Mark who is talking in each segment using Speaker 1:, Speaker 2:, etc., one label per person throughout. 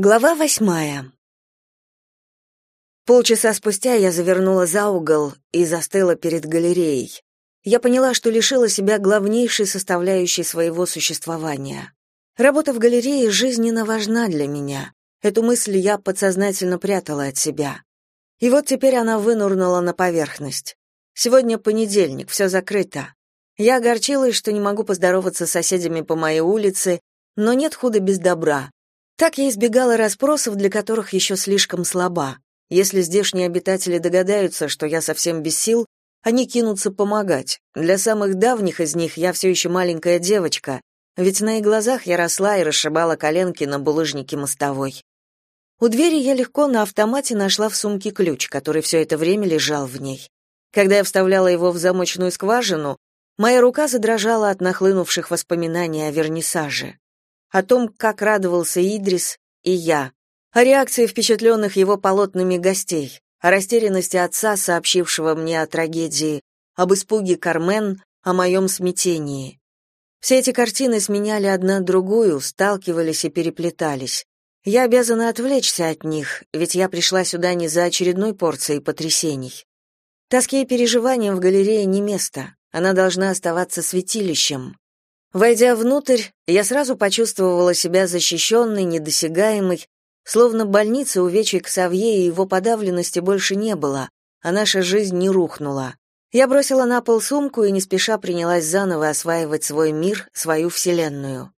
Speaker 1: Глава восьмая. Полчаса спустя я завернула за угол и застыла перед галереей. Я поняла, что лишила себя главнейшей составляющей своего существования. Работа в галерее жизненно важна для меня. Эту мысль я подсознательно прятала от себя. И вот теперь она вынурнула на поверхность. Сегодня понедельник, все закрыто. Я огорчилась, что не могу поздороваться с соседями по моей улице, но нет худа без добра. Так я избегала расспросов, для которых еще слишком слаба. Если здешние обитатели догадаются, что я совсем без сил, они кинутся помогать. Для самых давних из них я все еще маленькая девочка, ведь на их глазах я росла и расшибала коленки на булыжнике мостовой. У двери я легко на автомате нашла в сумке ключ, который все это время лежал в ней. Когда я вставляла его в замочную скважину, моя рука задрожала от нахлынувших воспоминаний о вернисаже о том, как радовался Идрис и я, о реакции впечатленных его полотнами гостей, о растерянности отца, сообщившего мне о трагедии, об испуге Кармен, о моем смятении. Все эти картины сменяли одна другую, сталкивались и переплетались. Я обязана отвлечься от них, ведь я пришла сюда не за очередной порцией потрясений. Тоске и переживаниям в галерее не место, она должна оставаться святилищем. Войдя внутрь, я сразу почувствовала себя защищенной, недосягаемой, словно больницы увечий Ксавье и его подавленности больше не было, а наша жизнь не рухнула. Я бросила на пол сумку и не спеша принялась заново осваивать свой мир, свою вселенную.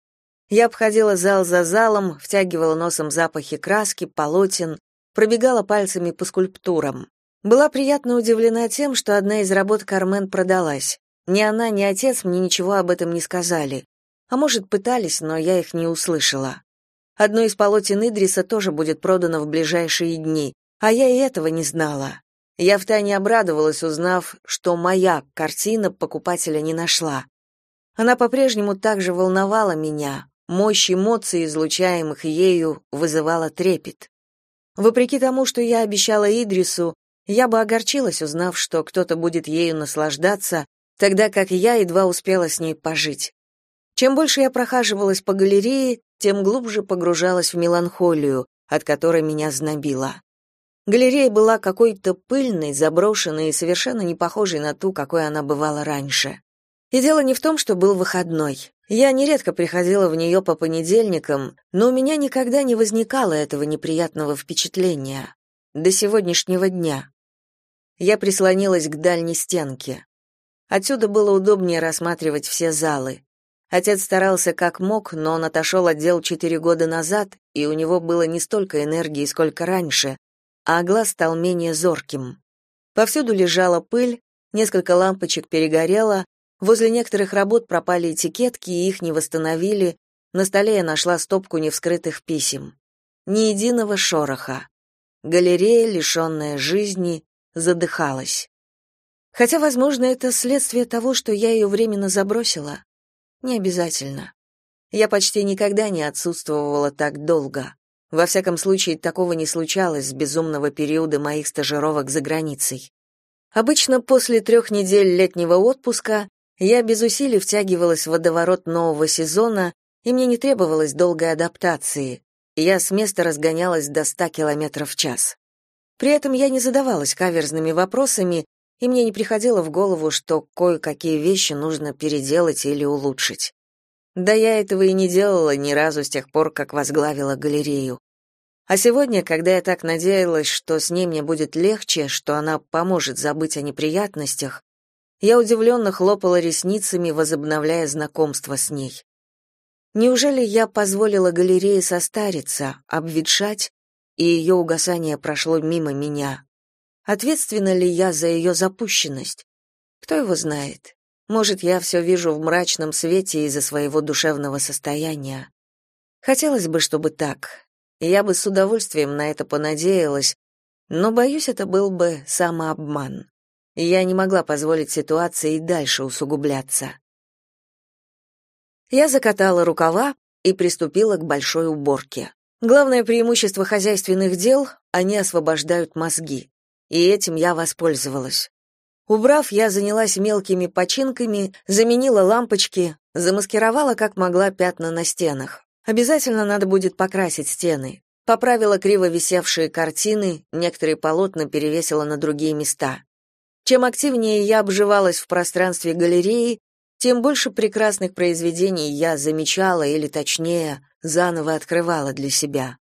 Speaker 1: Я обходила зал за залом, втягивала носом запахи краски, полотен, пробегала пальцами по скульптурам. Была приятно удивлена тем, что одна из работ Кармен продалась. Ни она, ни отец мне ничего об этом не сказали. А может, пытались, но я их не услышала. Одно из полотен Идриса тоже будет продано в ближайшие дни, а я и этого не знала. Я втайне обрадовалась, узнав, что моя картина покупателя не нашла. Она по-прежнему также волновала меня, мощь эмоций, излучаемых ею, вызывала трепет. Вопреки тому, что я обещала Идрису, я бы огорчилась, узнав, что кто-то будет ею наслаждаться, тогда как я едва успела с ней пожить. Чем больше я прохаживалась по галерее, тем глубже погружалась в меланхолию, от которой меня знобило. Галерея была какой-то пыльной, заброшенной и совершенно не похожей на ту, какой она бывала раньше. И дело не в том, что был выходной. Я нередко приходила в нее по понедельникам, но у меня никогда не возникало этого неприятного впечатления. До сегодняшнего дня. Я прислонилась к дальней стенке. Отсюда было удобнее рассматривать все залы. Отец старался как мог, но он отошел от дел четыре года назад, и у него было не столько энергии, сколько раньше, а глаз стал менее зорким. Повсюду лежала пыль, несколько лампочек перегорело, возле некоторых работ пропали этикетки, и их не восстановили, на столе я нашла стопку невскрытых писем. Ни единого шороха. Галерея, лишенная жизни, задыхалась. Хотя, возможно, это следствие того, что я ее временно забросила. Не обязательно. Я почти никогда не отсутствовала так долго. Во всяком случае, такого не случалось с безумного периода моих стажировок за границей. Обычно после трех недель летнего отпуска я без усилий втягивалась в водоворот нового сезона, и мне не требовалось долгой адаптации. Я с места разгонялась до ста километров в час. При этом я не задавалась каверзными вопросами и мне не приходило в голову, что кое-какие вещи нужно переделать или улучшить. Да я этого и не делала ни разу с тех пор, как возглавила галерею. А сегодня, когда я так надеялась, что с ней мне будет легче, что она поможет забыть о неприятностях, я удивленно хлопала ресницами, возобновляя знакомство с ней. Неужели я позволила галерее состариться, обветшать, и ее угасание прошло мимо меня? Ответственна ли я за ее запущенность? Кто его знает? Может, я все вижу в мрачном свете из-за своего душевного состояния. Хотелось бы, чтобы так. Я бы с удовольствием на это понадеялась, но, боюсь, это был бы самообман. Я не могла позволить ситуации дальше усугубляться. Я закатала рукава и приступила к большой уборке. Главное преимущество хозяйственных дел — они освобождают мозги и этим я воспользовалась. Убрав, я занялась мелкими починками, заменила лампочки, замаскировала как могла пятна на стенах. Обязательно надо будет покрасить стены. Поправила криво висевшие картины, некоторые полотна перевесила на другие места. Чем активнее я обживалась в пространстве галереи, тем больше прекрасных произведений я замечала или, точнее, заново открывала для себя.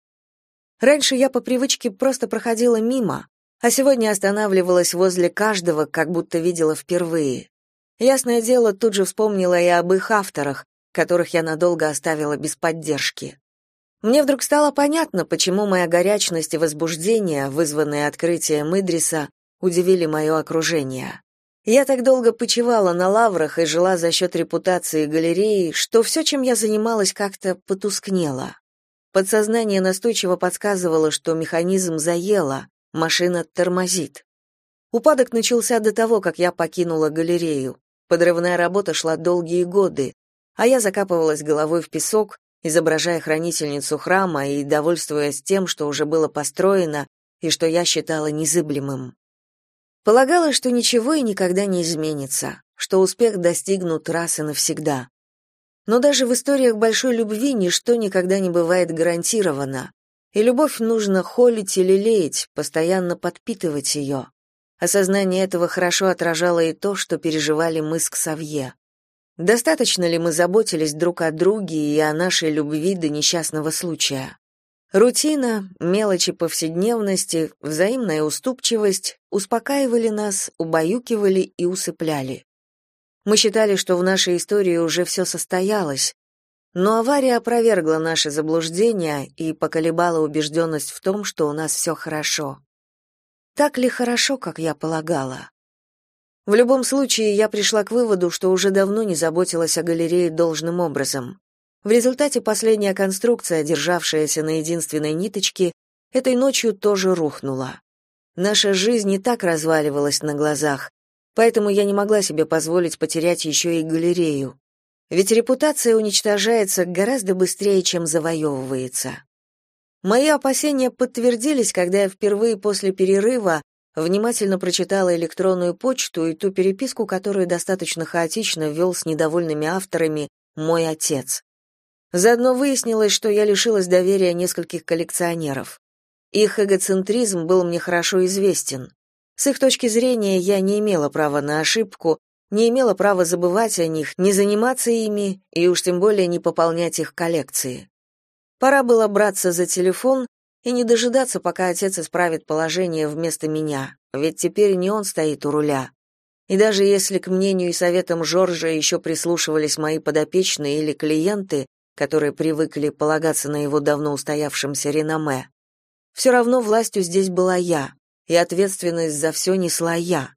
Speaker 1: Раньше я по привычке просто проходила мимо, а сегодня останавливалась возле каждого, как будто видела впервые. Ясное дело, тут же вспомнила и об их авторах, которых я надолго оставила без поддержки. Мне вдруг стало понятно, почему моя горячность и возбуждение, вызванные открытием Идриса, удивили мое окружение. Я так долго почивала на лаврах и жила за счет репутации галереи, что все, чем я занималась, как-то потускнело. Подсознание настойчиво подсказывало, что механизм заело, машина тормозит. Упадок начался до того, как я покинула галерею. Подрывная работа шла долгие годы, а я закапывалась головой в песок, изображая хранительницу храма и довольствуясь тем, что уже было построено и что я считала незыблемым. Полагала, что ничего и никогда не изменится, что успех достигнут раз и навсегда. Но даже в историях большой любви ничто никогда не бывает гарантировано, и любовь нужно холить или леять, постоянно подпитывать ее. Осознание этого хорошо отражало и то, что переживали мы с Ксавье. Достаточно ли мы заботились друг о друге и о нашей любви до несчастного случая? Рутина, мелочи повседневности, взаимная уступчивость успокаивали нас, убаюкивали и усыпляли. Мы считали, что в нашей истории уже все состоялось, но авария опровергла наши заблуждения и поколебала убежденность в том, что у нас все хорошо. Так ли хорошо, как я полагала? В любом случае, я пришла к выводу, что уже давно не заботилась о галерее должным образом. В результате последняя конструкция, державшаяся на единственной ниточке, этой ночью тоже рухнула. Наша жизнь не так разваливалась на глазах, поэтому я не могла себе позволить потерять еще и галерею. Ведь репутация уничтожается гораздо быстрее, чем завоевывается. Мои опасения подтвердились, когда я впервые после перерыва внимательно прочитала электронную почту и ту переписку, которую достаточно хаотично вел с недовольными авторами мой отец. Заодно выяснилось, что я лишилась доверия нескольких коллекционеров. Их эгоцентризм был мне хорошо известен. С их точки зрения я не имела права на ошибку, не имела права забывать о них, не заниматься ими и уж тем более не пополнять их коллекции. Пора было браться за телефон и не дожидаться, пока отец исправит положение вместо меня, ведь теперь не он стоит у руля. И даже если к мнению и советам Жоржа еще прислушивались мои подопечные или клиенты, которые привыкли полагаться на его давно устоявшемся реноме, все равно властью здесь была я, и ответственность за все несла я.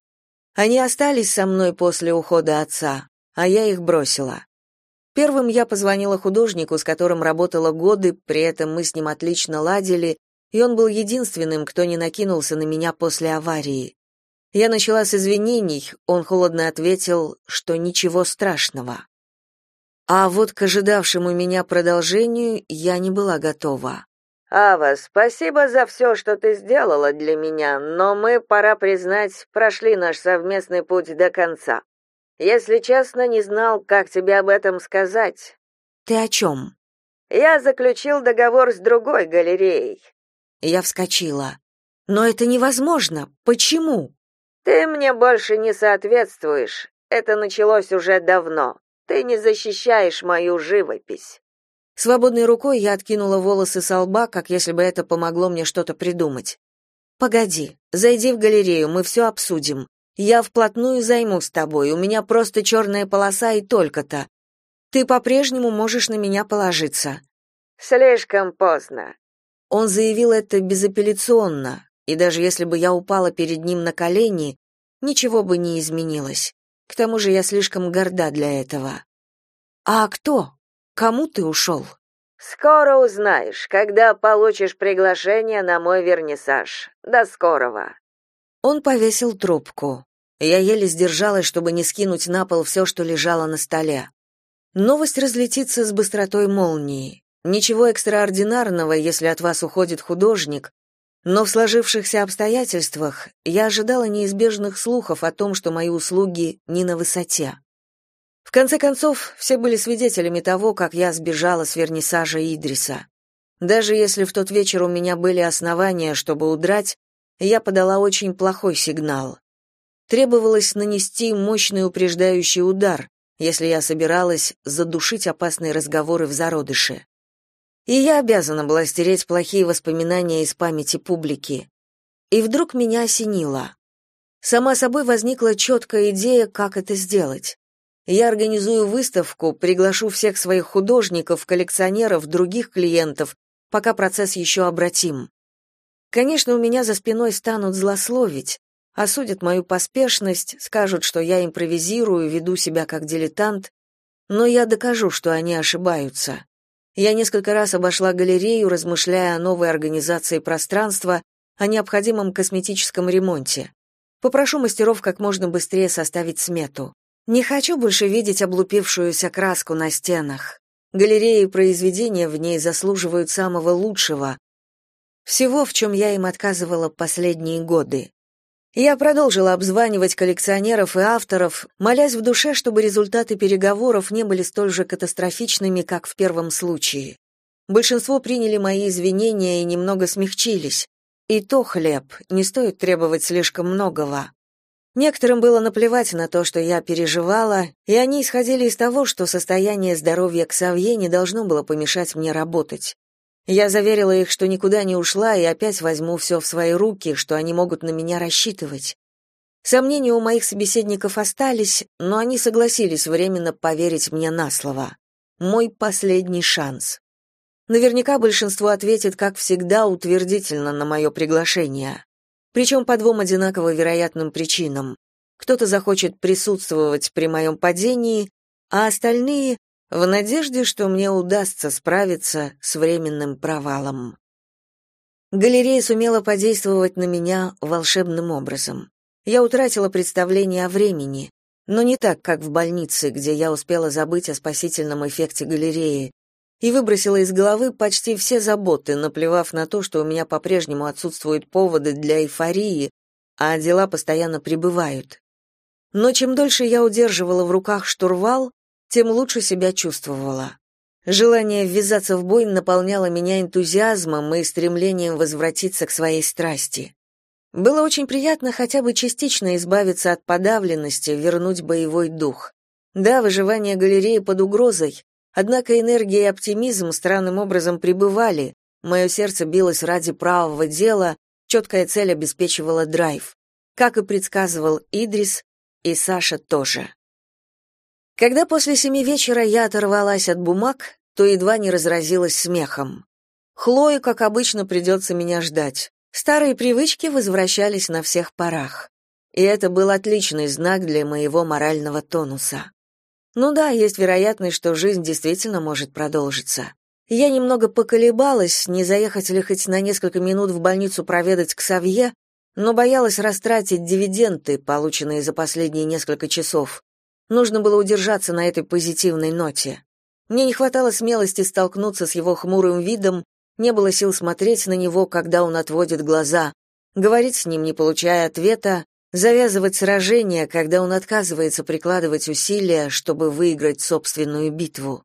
Speaker 1: Они остались со мной после ухода отца, а я их бросила. Первым я позвонила художнику, с которым работала годы, при этом мы с ним отлично ладили, и он был единственным, кто не накинулся на меня после аварии. Я начала с извинений, он холодно ответил, что ничего страшного. А вот к ожидавшему меня продолжению я не была готова.
Speaker 2: «Ава, спасибо за все, что ты сделала для меня, но мы, пора признать, прошли наш совместный путь до конца. Если честно, не знал, как тебе об этом сказать.
Speaker 1: Ты о чем?»
Speaker 2: Я заключил договор с другой галереей.
Speaker 1: Я вскочила. Но это невозможно. Почему?
Speaker 2: Ты мне больше не соответствуешь. Это началось уже давно. Ты не защищаешь мою живопись.
Speaker 1: Свободной рукой я откинула волосы со лба, как если бы это помогло мне что-то придумать. Погоди, зайди в галерею, мы все обсудим. Я вплотную займусь тобой, у меня просто черная полоса и только-то. Ты по-прежнему можешь на меня положиться.
Speaker 2: Слишком поздно.
Speaker 1: Он заявил это безапелляционно, и даже если бы я упала перед ним на колени, ничего бы не изменилось. К тому же я слишком горда для этого. А кто? Кому ты ушел?»
Speaker 2: Скоро узнаешь, когда получишь приглашение на мой вернисаж. До скорого.
Speaker 1: Он повесил трубку. Я еле сдержалась, чтобы не скинуть на пол все, что лежало на столе. Новость разлетится с быстротой молнии. Ничего экстраординарного, если от вас уходит художник, но в сложившихся обстоятельствах я ожидала неизбежных слухов о том, что мои услуги не на высоте. В конце концов, все были свидетелями того, как я сбежала с вернисажа Идриса. Даже если в тот вечер у меня были основания, чтобы удрать, я подала очень плохой сигнал. Требовалось нанести мощный упреждающий удар, если я собиралась задушить опасные разговоры в зародыше. И я обязана была стереть плохие воспоминания из памяти публики. И вдруг меня осенило. Сама собой возникла четкая идея, как это сделать. Я организую выставку, приглашу всех своих художников, коллекционеров, других клиентов, пока процесс еще обратим. Конечно, у меня за спиной станут злословить, осудят мою поспешность, скажут, что я импровизирую, веду себя как дилетант, но я докажу, что они ошибаются. Я несколько раз обошла галерею, размышляя о новой организации пространства, о необходимом косметическом ремонте. Попрошу мастеров как можно быстрее составить смету. Не хочу больше видеть облупившуюся краску на стенах. Галереи и произведения в ней заслуживают самого лучшего. Всего, в чем я им отказывала последние годы. Я продолжила обзванивать коллекционеров и авторов, молясь в душе, чтобы результаты переговоров не были столь же катастрофичными, как в первом случае. Большинство приняли мои извинения и немного смягчились. И то хлеб, не стоит требовать слишком многого. Некоторым было наплевать на то, что я переживала, и они исходили из того, что состояние здоровья Ксавье не должно было помешать мне работать. Я заверила их, что никуда не ушла и опять возьму все в свои руки, что они могут на меня рассчитывать. Сомнения у моих собеседников остались, но они согласились временно поверить мне на слово. Мой последний шанс. Наверняка большинство ответит, как всегда, утвердительно на мое приглашение. Причем по двум одинаково вероятным причинам. Кто-то захочет присутствовать при моем падении, а остальные в надежде, что мне удастся справиться с временным провалом. Галерея сумела подействовать на меня волшебным образом. Я утратила представление о времени, но не так, как в больнице, где я успела забыть о спасительном эффекте галереи, и выбросила из головы почти все заботы, наплевав на то, что у меня по-прежнему отсутствуют поводы для эйфории, а дела постоянно прибывают. Но чем дольше я удерживала в руках штурвал, тем лучше себя чувствовала. Желание ввязаться в бой наполняло меня энтузиазмом и стремлением возвратиться к своей страсти. Было очень приятно хотя бы частично избавиться от подавленности, вернуть боевой дух. Да, выживание галереи под угрозой, однако энергия и оптимизм странным образом пребывали, мое сердце билось ради правого дела, четкая цель обеспечивала драйв. Как и предсказывал Идрис, и Саша тоже. Когда после семи вечера я оторвалась от бумаг, то едва не разразилась смехом. Хлое, как обычно, придется меня ждать. Старые привычки возвращались на всех парах. И это был отличный знак для моего морального тонуса. Ну да, есть вероятность, что жизнь действительно может продолжиться. Я немного поколебалась, не заехать ли хоть на несколько минут в больницу проведать к Савье, но боялась растратить дивиденды, полученные за последние несколько часов. Нужно было удержаться на этой позитивной ноте. Мне не хватало смелости столкнуться с его хмурым видом, не было сил смотреть на него, когда он отводит глаза, говорить с ним, не получая ответа, завязывать сражение, когда он отказывается прикладывать усилия, чтобы выиграть собственную битву.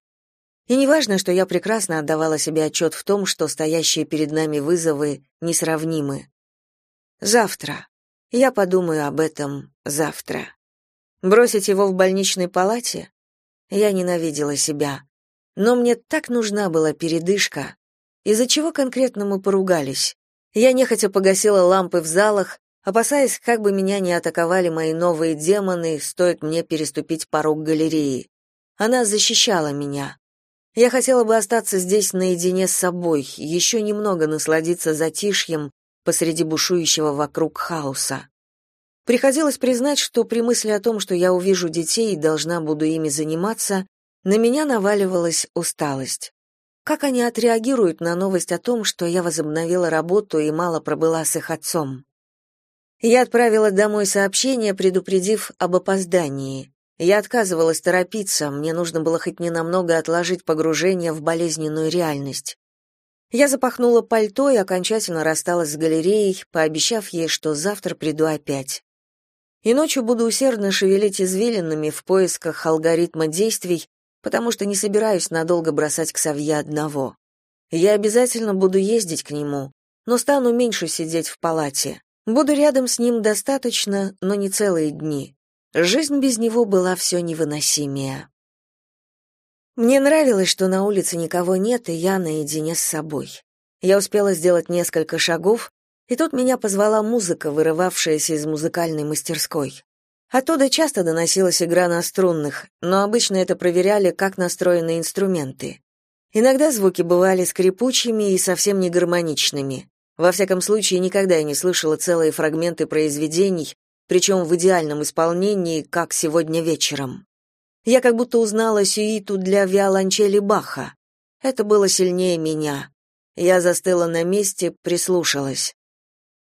Speaker 1: И неважно, что я прекрасно отдавала себе отчет в том, что стоящие перед нами вызовы несравнимы. Завтра. Я подумаю об этом завтра. Бросить его в больничной палате? Я ненавидела себя. Но мне так нужна была передышка. Из-за чего конкретно мы поругались? Я нехотя погасила лампы в залах, опасаясь, как бы меня не атаковали мои новые демоны, стоит мне переступить порог галереи. Она защищала меня. Я хотела бы остаться здесь наедине с собой, еще немного насладиться затишьем посреди бушующего вокруг хаоса. Приходилось признать, что при мысли о том, что я увижу детей и должна буду ими заниматься, на меня наваливалась усталость. Как они отреагируют на новость о том, что я возобновила работу и мало пробыла с их отцом? Я отправила домой сообщение, предупредив об опоздании. Я отказывалась торопиться, мне нужно было хоть ненамного отложить погружение в болезненную реальность. Я запахнула пальто и окончательно рассталась с галереей, пообещав ей, что завтра приду опять и ночью буду усердно шевелить извилинами в поисках алгоритма действий, потому что не собираюсь надолго бросать к Савье одного. Я обязательно буду ездить к нему, но стану меньше сидеть в палате. Буду рядом с ним достаточно, но не целые дни. Жизнь без него была все невыносимее. Мне нравилось, что на улице никого нет, и я наедине с собой. Я успела сделать несколько шагов, и тут меня позвала музыка, вырывавшаяся из музыкальной мастерской. Оттуда часто доносилась игра на струнных, но обычно это проверяли, как настроены инструменты. Иногда звуки бывали скрипучими и совсем не гармоничными. Во всяком случае, никогда я не слышала целые фрагменты произведений, причем в идеальном исполнении, как сегодня вечером. Я как будто узнала сюиту для виолончели Баха. Это было сильнее меня. Я застыла на месте, прислушалась.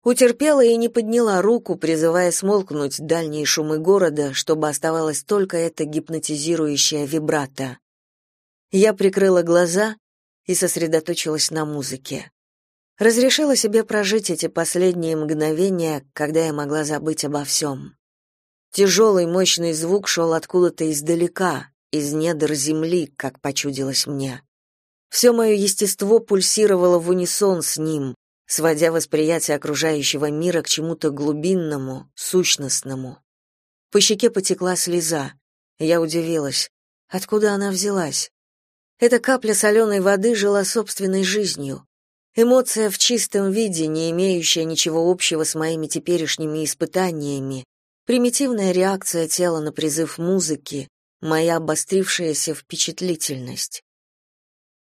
Speaker 1: Утерпела и не подняла руку, призывая смолкнуть дальние шумы города, чтобы оставалось только это гипнотизирующее вибрато. Я прикрыла глаза и сосредоточилась на музыке. Разрешила себе прожить эти последние мгновения, когда я могла забыть обо всем. Тяжелый мощный звук шел откуда-то издалека, из недр земли, как почудилось мне. Все мое естество пульсировало в унисон с ним, сводя восприятие окружающего мира к чему-то глубинному, сущностному. По щеке потекла слеза. Я удивилась. Откуда она взялась? Эта капля соленой воды жила собственной жизнью. Эмоция в чистом виде, не имеющая ничего общего с моими теперешними испытаниями, примитивная реакция тела на призыв музыки, моя обострившаяся впечатлительность.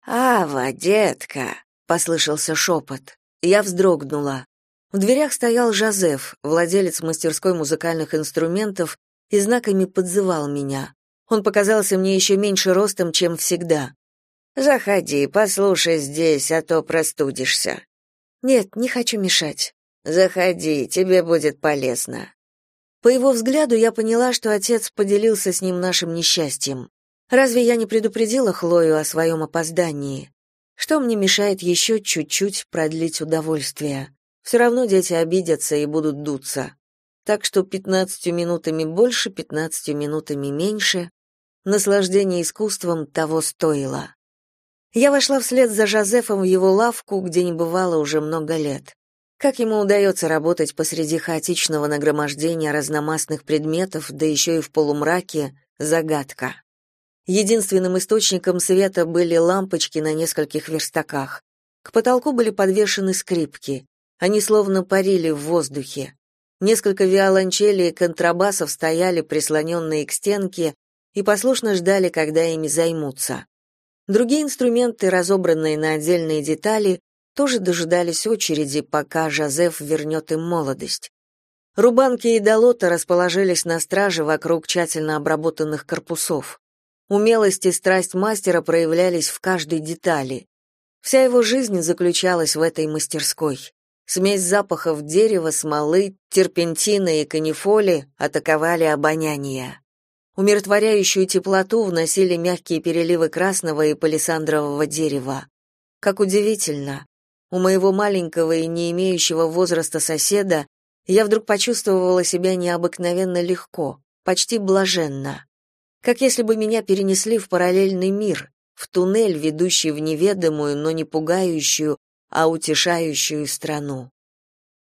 Speaker 1: «Ава, детка!» — послышался шепот. Я вздрогнула. В дверях стоял Жозеф, владелец мастерской музыкальных инструментов, и знаками подзывал меня. Он показался мне еще меньше ростом, чем всегда. Заходи, послушай здесь, а то простудишься. Нет, не хочу мешать. Заходи, тебе будет полезно. По его взгляду я поняла, что отец поделился с ним нашим несчастьем. Разве я не предупредила Хлою о своем опоздании? Что мне мешает еще чуть-чуть продлить удовольствие? Все равно дети обидятся и будут дуться. Так что пятнадцатью минутами больше, пятнадцатью минутами меньше. Наслаждение искусством того стоило. Я вошла вслед за Жозефом в его лавку, где не бывало уже много лет. Как ему удается работать посреди хаотичного нагромождения разномастных предметов, да еще и в полумраке, загадка. Единственным источником света были лампочки на нескольких верстаках. К потолку были подвешены скрипки. Они словно парили в воздухе. Несколько виолончелей и контрабасов стояли прислоненные к стенке и послушно ждали, когда ими займутся. Другие инструменты, разобранные на отдельные детали, тоже дожидались очереди, пока Жозеф вернет им молодость. Рубанки и долота расположились на страже вокруг тщательно обработанных корпусов. Умелость и страсть мастера проявлялись в каждой детали. Вся его жизнь заключалась в этой мастерской. Смесь запахов дерева, смолы, терпентина и канифоли атаковали обоняние. Умиротворяющую теплоту вносили мягкие переливы красного и палисандрового дерева. Как удивительно, у моего маленького и не имеющего возраста соседа я вдруг почувствовала себя необыкновенно легко, почти блаженно. Как если бы меня перенесли в параллельный мир, в туннель, ведущий в неведомую, но не пугающую, а утешающую страну.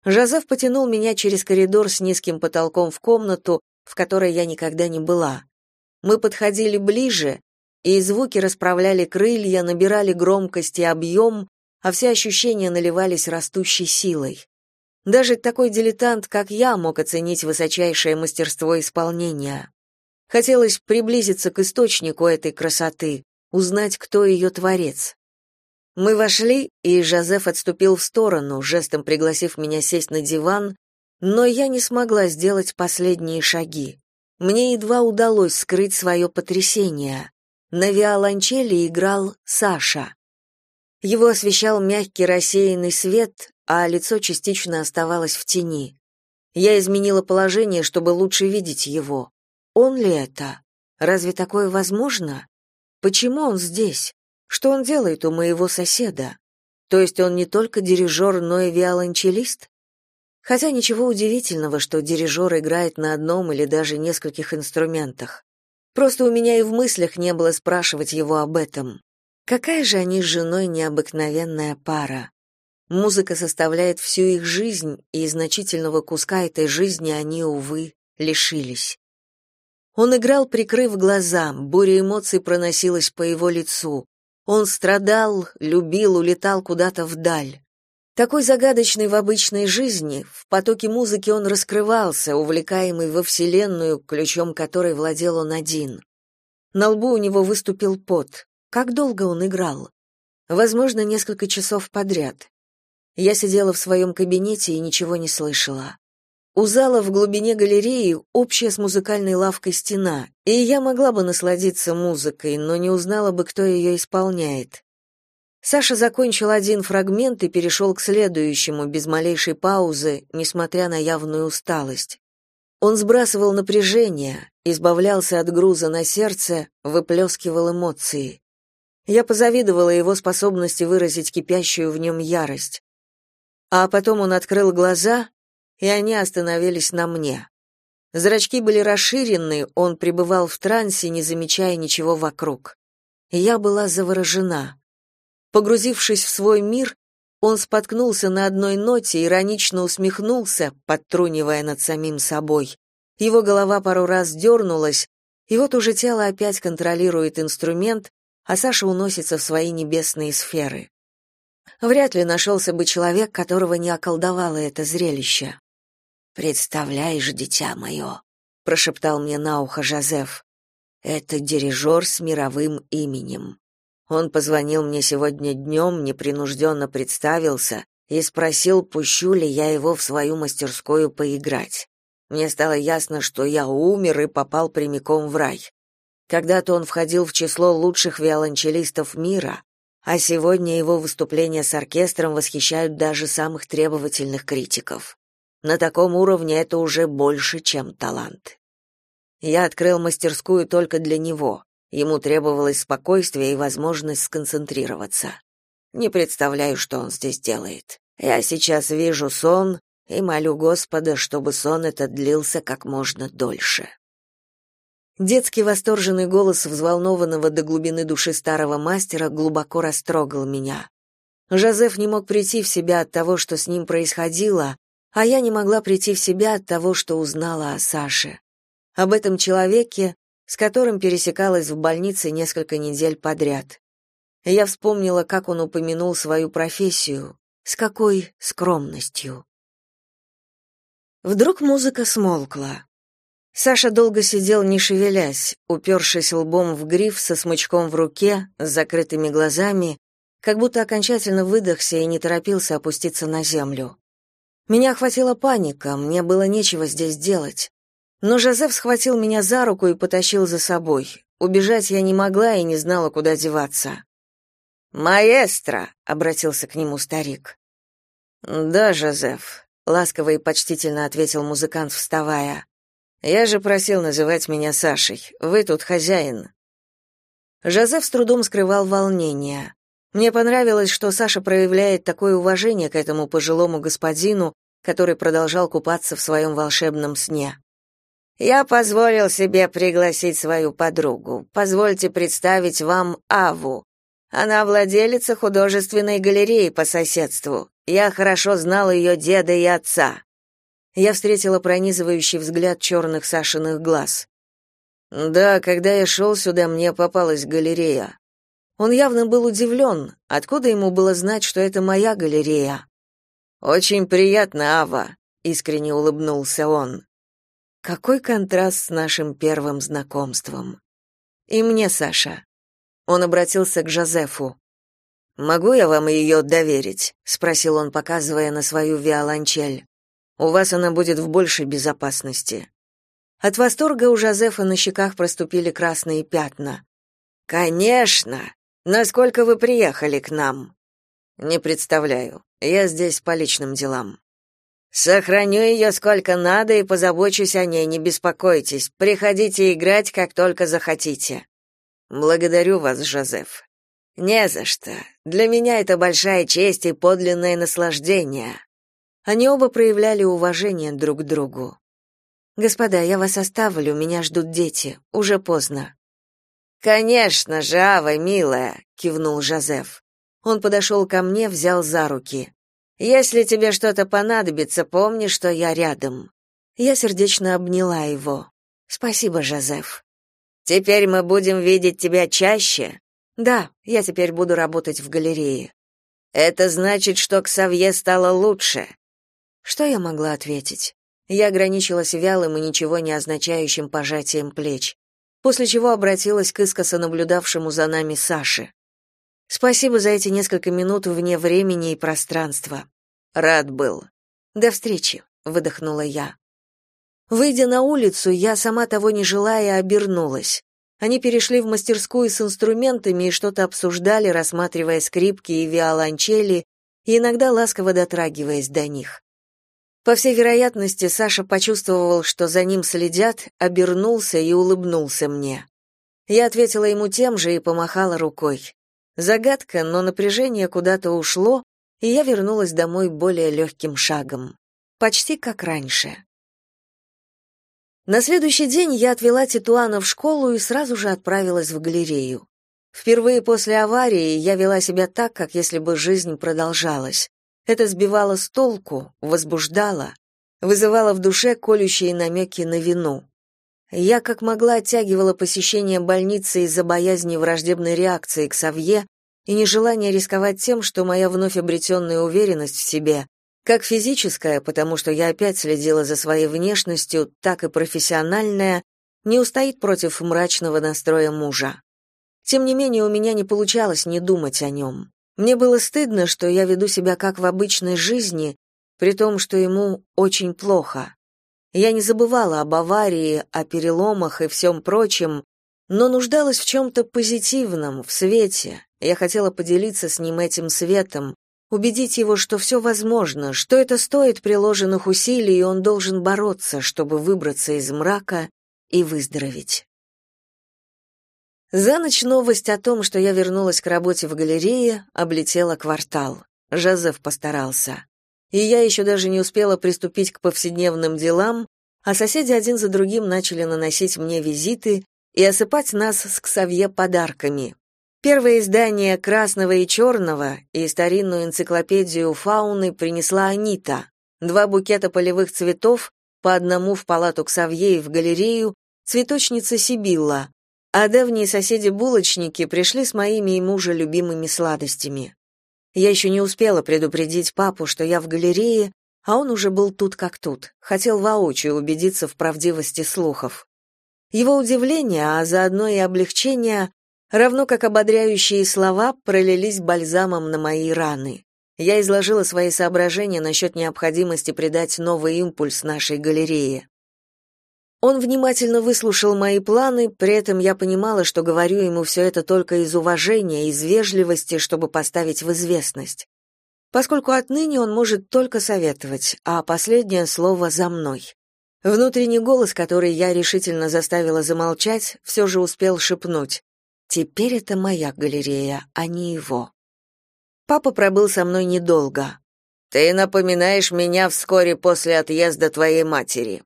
Speaker 1: Жозеф потянул меня через коридор с низким потолком в комнату, в которой я никогда не была. Мы подходили ближе, и звуки расправляли крылья, набирали громкость и объем, а все ощущения наливались растущей силой. Даже такой дилетант, как я, мог оценить высочайшее мастерство исполнения. Хотелось приблизиться к источнику этой красоты, узнать, кто ее творец. Мы вошли, и Жозеф отступил в сторону, жестом пригласив меня сесть на диван, но я не смогла сделать последние шаги. Мне едва удалось скрыть свое потрясение. На виолончели играл Саша. Его освещал мягкий рассеянный свет, а лицо частично оставалось в тени. Я изменила положение, чтобы лучше видеть его. Он ли это? Разве такое возможно? Почему он здесь? Что он делает у моего соседа? То есть он не только дирижер, но и виолончелист? Хотя ничего удивительного, что дирижер играет на одном или даже нескольких инструментах. Просто у меня и в мыслях не было спрашивать его об этом. Какая же они с женой необыкновенная пара. Музыка составляет всю их жизнь, и значительного куска этой жизни они, увы, лишились. Он играл, прикрыв глаза, буря эмоций проносилась по его лицу. Он страдал, любил, улетал куда-то вдаль. Такой загадочный в обычной жизни, в потоке музыки он раскрывался, увлекаемый во вселенную, ключом которой владел он один. На лбу у него выступил пот. Как долго он играл? Возможно, несколько часов подряд. Я сидела в своем кабинете и ничего не слышала. У зала в глубине галереи общая с музыкальной лавкой стена, и я могла бы насладиться музыкой, но не узнала бы, кто ее исполняет. Саша закончил один фрагмент и перешел к следующему без малейшей паузы, несмотря на явную усталость. Он сбрасывал напряжение, избавлялся от груза на сердце, выплескивал эмоции. Я позавидовала его способности выразить кипящую в нем ярость. А потом он открыл глаза, и они остановились на мне. Зрачки были расширены, он пребывал в трансе, не замечая ничего вокруг. Я была заворожена. Погрузившись в свой мир, он споткнулся на одной ноте, иронично усмехнулся, подтрунивая над самим собой. Его голова пару раз дернулась, и вот уже тело опять контролирует инструмент, а Саша уносится в свои небесные сферы. Вряд ли нашелся бы человек, которого не околдовало это зрелище. «Представляешь, дитя мое», — прошептал мне на ухо Жозеф, — «это дирижер с мировым именем. Он позвонил мне сегодня днем, непринужденно представился и спросил, пущу ли я его в свою мастерскую поиграть. Мне стало ясно, что я умер и попал прямиком в рай. Когда-то он входил в число лучших виолончелистов мира, а сегодня его выступления с оркестром восхищают даже самых требовательных критиков. На таком уровне это уже больше, чем талант. Я открыл мастерскую только для него. Ему требовалось спокойствие и возможность сконцентрироваться. Не представляю, что он здесь делает. Я сейчас вижу сон и молю Господа, чтобы сон этот длился как можно дольше. Детский восторженный голос взволнованного до глубины души старого мастера глубоко растрогал меня. Жозеф не мог прийти в себя от того, что с ним происходило, а я не могла прийти в себя от того, что узнала о Саше. Об этом человеке, с которым пересекалась в больнице несколько недель подряд. Я вспомнила, как он упомянул свою профессию, с какой скромностью. Вдруг музыка смолкла. Саша долго сидел, не шевелясь, упершись лбом в гриф со смычком в руке, с закрытыми глазами, как будто окончательно выдохся и не торопился опуститься на землю. Меня охватила паника, мне было нечего здесь делать. Но Жозеф схватил меня за руку и потащил за собой. Убежать я не могла и не знала, куда деваться. «Маэстро!» — обратился к нему старик. «Да, Жозеф», — ласково и почтительно ответил музыкант, вставая. Я же просил называть меня Сашей. Вы тут хозяин. Жозеф с трудом скрывал волнение. Мне понравилось, что Саша проявляет такое уважение к этому пожилому господину, который продолжал купаться в своем волшебном сне. Я позволил себе пригласить свою подругу. Позвольте представить вам Аву. Она владелица художественной галереи по соседству. Я хорошо знал ее деда и отца. Я встретила пронизывающий взгляд черных Сашиных глаз. Да, когда я шел сюда, мне попалась галерея. Он явно был удивлен. Откуда ему было знать, что это моя галерея? Очень приятно, Ава, искренне улыбнулся он. Какой контраст с нашим первым знакомством. И мне, Саша. Он обратился к Жозефу. Могу я вам ее доверить? спросил он, показывая на свою виолончель. У вас она будет в большей безопасности. От восторга у Жозефа на щеках проступили красные пятна. Конечно. Насколько вы приехали к нам? Не представляю. Я здесь по личным делам. Сохраню ее сколько надо и позабочусь о ней, не беспокойтесь. Приходите играть, как только захотите. Благодарю вас, Жозеф. Не за что. Для меня это большая честь и подлинное наслаждение. Они оба проявляли уважение друг к другу. «Господа, я вас оставлю, меня ждут дети. Уже поздно».
Speaker 2: Конечно же, Ава, милая, кивнул Жозеф. Он подошел ко мне, взял за руки. Если тебе что-то понадобится, помни, что я рядом. Я сердечно обняла его. Спасибо, Жозеф. Теперь мы будем видеть тебя чаще. Да, я теперь буду работать в галерее. Это значит, что Ксавье стало лучше. Что я могла ответить? Я ограничилась вялым и ничего не означающим пожатием плеч, после чего обратилась к искоса наблюдавшему за нами Саше. Спасибо за эти несколько минут вне времени и пространства. Рад был. До встречи, выдохнула я. Выйдя на улицу, я сама того не желая обернулась. Они перешли в мастерскую с инструментами и что-то обсуждали, рассматривая скрипки и виолончели, и иногда ласково дотрагиваясь до них. По всей вероятности, Саша почувствовал, что за ним следят, обернулся и улыбнулся мне. Я ответила ему тем же и помахала рукой. Загадка, но напряжение куда-то ушло, и я вернулась домой более легким шагом. Почти как раньше. На следующий день я отвела Титуана в школу и сразу же отправилась в галерею. Впервые после аварии я вела себя так, как если бы жизнь продолжалась. Это сбивало с толку, возбуждало, вызывало в душе колющие намеки на вину. Я как могла оттягивала посещение больницы из-за боязни враждебной реакции к Савье и нежелания рисковать тем, что моя вновь обретенная уверенность в себе как физическая, потому что я опять следила за своей внешностью, так и профессиональная, не устоит против мрачного настроя мужа. Тем не менее, у меня не получалось не думать о нем. Мне было стыдно, что я веду себя как в обычной жизни, при том, что ему очень плохо. Я не забывала об аварии, о переломах и всем прочем, но нуждалась в чем-то позитивном, в свете. Я хотела поделиться с ним этим светом, убедить его, что все возможно, что это стоит приложенных усилий, и он должен бороться, чтобы выбраться из мрака и выздороветь. За ночь новость о том, что я вернулась к работе в галерее, облетела квартал. Жозеф постарался. И я еще даже не успела приступить к повседневным делам, а соседи один за другим начали наносить мне визиты и осыпать нас с Ксавье подарками, Первое издание «Красного и черного» и старинную энциклопедию фауны принесла Анита. Два букета полевых цветов, по одному в палату к Савье и в галерею, цветочница Сибилла, а давние соседи-булочники пришли с моими и мужа любимыми сладостями. Я еще не успела предупредить папу, что я в галерее, а он уже был тут как тут, хотел воочию убедиться в правдивости слухов. Его удивление, а заодно и облегчение равно как ободряющие слова пролились бальзамом на мои раны. Я изложила свои соображения насчет необходимости придать новый импульс нашей галерее. Он внимательно выслушал мои планы, при этом я понимала, что говорю ему все это только из уважения, из вежливости, чтобы поставить в известность. Поскольку отныне он может только советовать, а последнее слово за мной. Внутренний голос, который я решительно заставила замолчать, все же успел шепнуть. Теперь это моя галерея, а не его. Папа пробыл со мной недолго. Ты напоминаешь меня вскоре после отъезда твоей матери.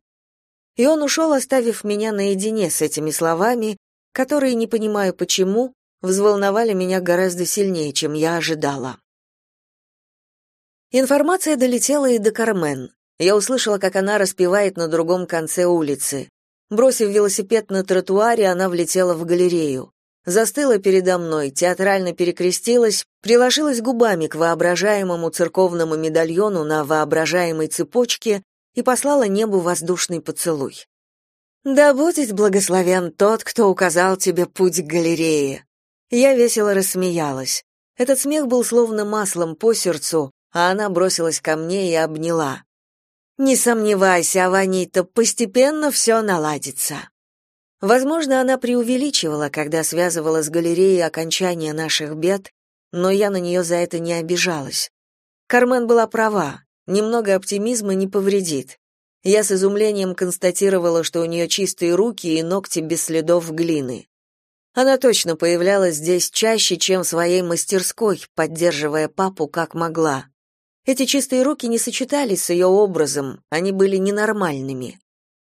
Speaker 2: И он ушел, оставив меня наедине с этими словами, которые, не понимаю почему, взволновали меня гораздо сильнее, чем я ожидала. Информация долетела и до Кармен. Я услышала, как она распевает на другом конце улицы. Бросив велосипед на тротуаре, она влетела в галерею застыла передо мной, театрально перекрестилась, приложилась губами к воображаемому церковному медальону на воображаемой цепочке и послала небу воздушный поцелуй. «Да будет благословен тот, кто указал тебе путь к галерее». Я весело рассмеялась. Этот смех был словно маслом по сердцу, а она бросилась ко мне и обняла. «Не сомневайся, Аванита, постепенно все наладится». Возможно, она преувеличивала, когда связывала с галереей окончание наших бед, но я на нее за это не обижалась. Кармен была права, немного оптимизма не повредит. Я с изумлением констатировала, что у нее чистые руки и ногти без следов глины. Она точно появлялась здесь чаще, чем в своей мастерской, поддерживая папу как могла. Эти чистые руки не сочетались с ее образом, они были ненормальными.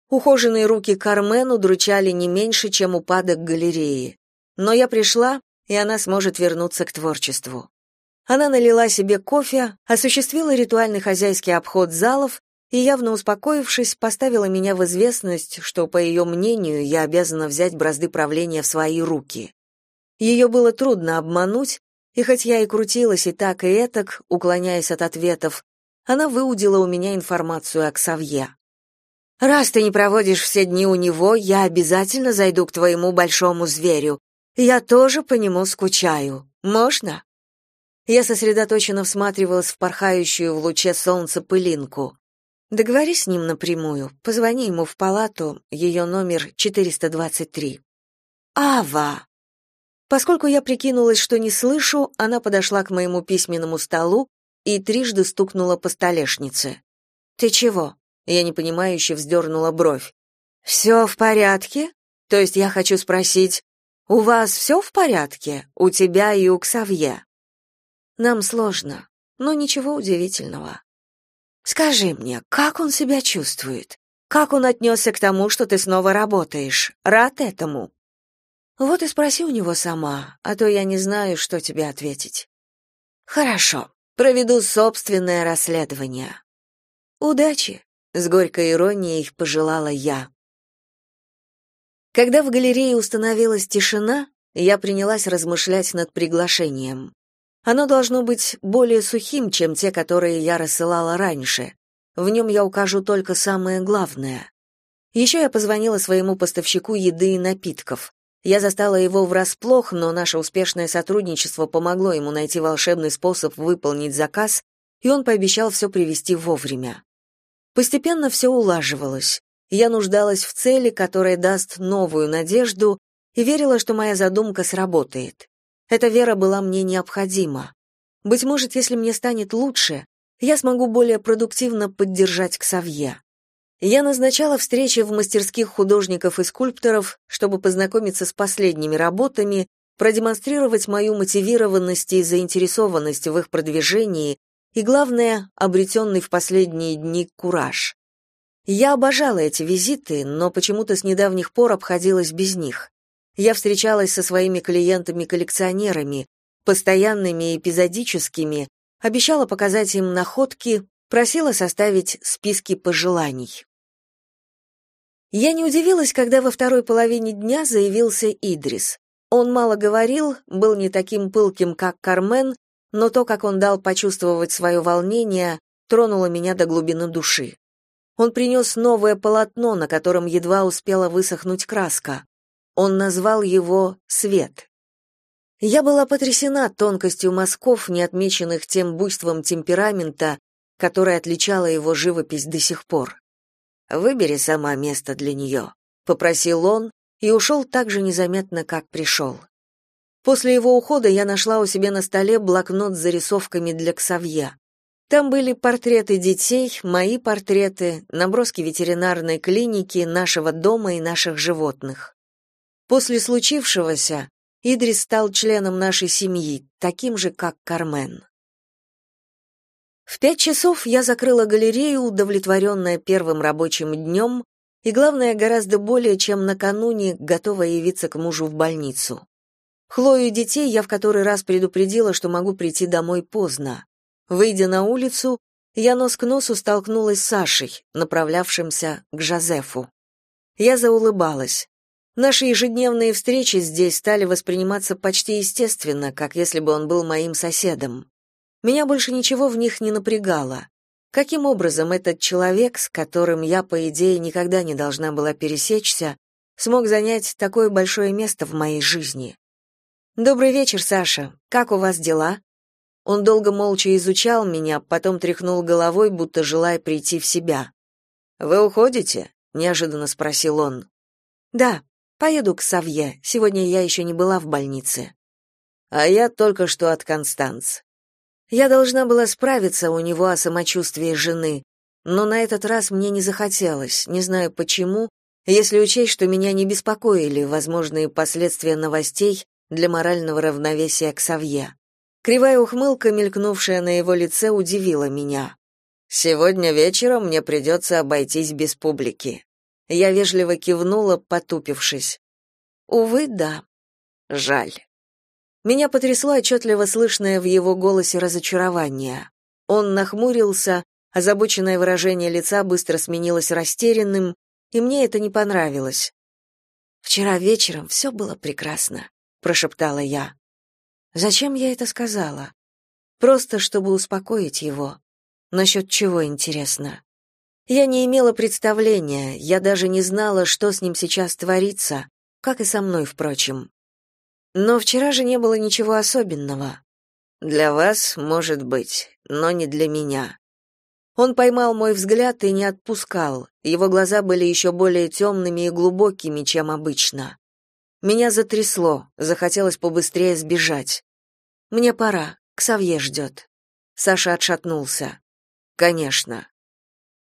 Speaker 2: Ухоженные руки Кармен удручали не меньше, чем упадок галереи.
Speaker 1: но я пришла, и она сможет вернуться к творчеству. Она налила себе кофе, осуществила ритуальный хозяйский обход залов и, явно успокоившись, поставила меня в известность, что, по ее мнению, я обязана взять бразды правления в свои руки. Ее было трудно обмануть, и хоть я и крутилась и так, и этак, уклоняясь от ответов, она выудила у меня информацию о Ксавье. «Раз ты не проводишь все дни у него, я обязательно зайду к твоему большому зверю. Я тоже по нему скучаю. Можно?» Я сосредоточенно всматривалась в порхающую в луче солнца пылинку. Договорись с ним напрямую, позвони ему в палату, ее номер 423. Ава! Поскольку я прикинулась, что не слышу, она подошла к моему письменному столу и трижды стукнула по столешнице. «Ты чего?» Я непонимающе вздернула бровь. «Все в порядке? То есть я хочу спросить, у вас все в порядке? У тебя и у Ксавье?» «Нам сложно, но ничего удивительного. Скажи мне, как он себя чувствует? Как он отнесся к тому, что ты снова работаешь? Рад этому? Вот и спроси у него сама, а то я не знаю, что тебе ответить. Хорошо, проведу собственное расследование. Удачи, с горькой иронией пожелала я. Когда в галерее установилась тишина, я принялась размышлять над приглашением. Оно должно быть более сухим, чем те, которые я рассылала раньше. В нем я укажу только самое главное. Еще я позвонила своему поставщику еды и напитков. Я застала его врасплох, но наше успешное сотрудничество помогло ему найти волшебный способ выполнить заказ, и он пообещал все привезти вовремя. Постепенно все улаживалось. Я нуждалась в цели, которая даст новую надежду, и верила, что моя задумка сработает. Эта вера была мне необходима. Быть может, если мне станет лучше, я смогу более продуктивно поддержать Ксавье. Я назначала встречи в мастерских художников и скульпторов, чтобы познакомиться с последними работами, продемонстрировать мою мотивированность и заинтересованность в их продвижении и, главное, обретенный в последние дни кураж. Я обожала эти визиты, но почему-то с недавних пор обходилась без них. Я встречалась со своими клиентами-коллекционерами, постоянными и эпизодическими, обещала показать им находки, просила составить списки пожеланий. Я не удивилась, когда во второй половине дня заявился Идрис. Он мало говорил, был не таким пылким, как Кармен, но то, как он дал почувствовать свое волнение, тронуло меня до глубины души. Он принес новое полотно, на котором едва успела высохнуть краска. Он назвал его «Свет». Я была потрясена тонкостью мазков, не отмеченных тем буйством темперамента, которое отличало его живопись до сих пор. «Выбери сама место для нее», — попросил он и ушел так же незаметно, как пришел. После его ухода я нашла у себя на столе блокнот с зарисовками для Ксавье. Там были портреты детей, мои портреты, наброски ветеринарной клиники, нашего дома и наших животных. После случившегося Идрис стал членом нашей семьи, таким же, как Кармен. В пять часов я закрыла галерею, удовлетворенная первым рабочим днем, и, главное, гораздо более, чем накануне, готовая явиться к мужу в больницу. Хлою и детей я в который раз предупредила, что могу прийти домой поздно. Выйдя на улицу, я нос к носу столкнулась с Сашей, направлявшимся к Жозефу. Я заулыбалась. Наши ежедневные встречи здесь стали восприниматься почти естественно, как если бы он был моим соседом. Меня больше ничего в них не напрягало. Каким образом этот человек, с которым я, по идее, никогда не должна была пересечься, смог занять такое большое место в моей жизни? «Добрый вечер, Саша. Как у вас дела?» Он долго молча изучал меня, потом тряхнул головой, будто желая прийти в себя. «Вы уходите?» — неожиданно спросил он. «Да», Поеду к Савье. Сегодня я еще не была в больнице. А я только что от Констанц. Я должна была справиться у него о самочувствии жены, но на этот раз мне не захотелось, не знаю почему, если учесть, что меня не беспокоили возможные последствия новостей для морального равновесия к Савье. Кривая ухмылка, мелькнувшая на его лице, удивила меня. Сегодня вечером мне придется обойтись без публики. Я вежливо кивнула, потупившись. Увы, да.
Speaker 2: жаль.
Speaker 1: Меня потрясло отчетливо слышное в его голосе разочарование. Он нахмурился, озабоченное выражение лица быстро сменилось растерянным, и мне это не понравилось. «Вчера вечером все было прекрасно», — прошептала я. Зачем я это сказала? Просто чтобы успокоить его. Насчет чего, интересно? Я не имела представления, я даже не знала, что с ним сейчас творится, как и со мной, впрочем. Но вчера же не было ничего особенного.
Speaker 2: Для вас, может быть, но не для меня.
Speaker 1: Он поймал мой взгляд и не отпускал. Его глаза были еще более темными и глубокими, чем обычно. Меня затрясло, захотелось побыстрее сбежать. Мне пора, Ксавье ждет». Саша отшатнулся. Конечно.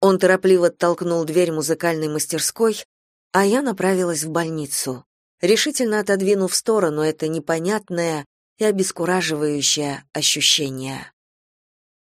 Speaker 1: Он торопливо толкнул дверь музыкальной мастерской, а я направилась в больницу, решительно отодвинув в сторону это непонятное и обескураживающее ощущение.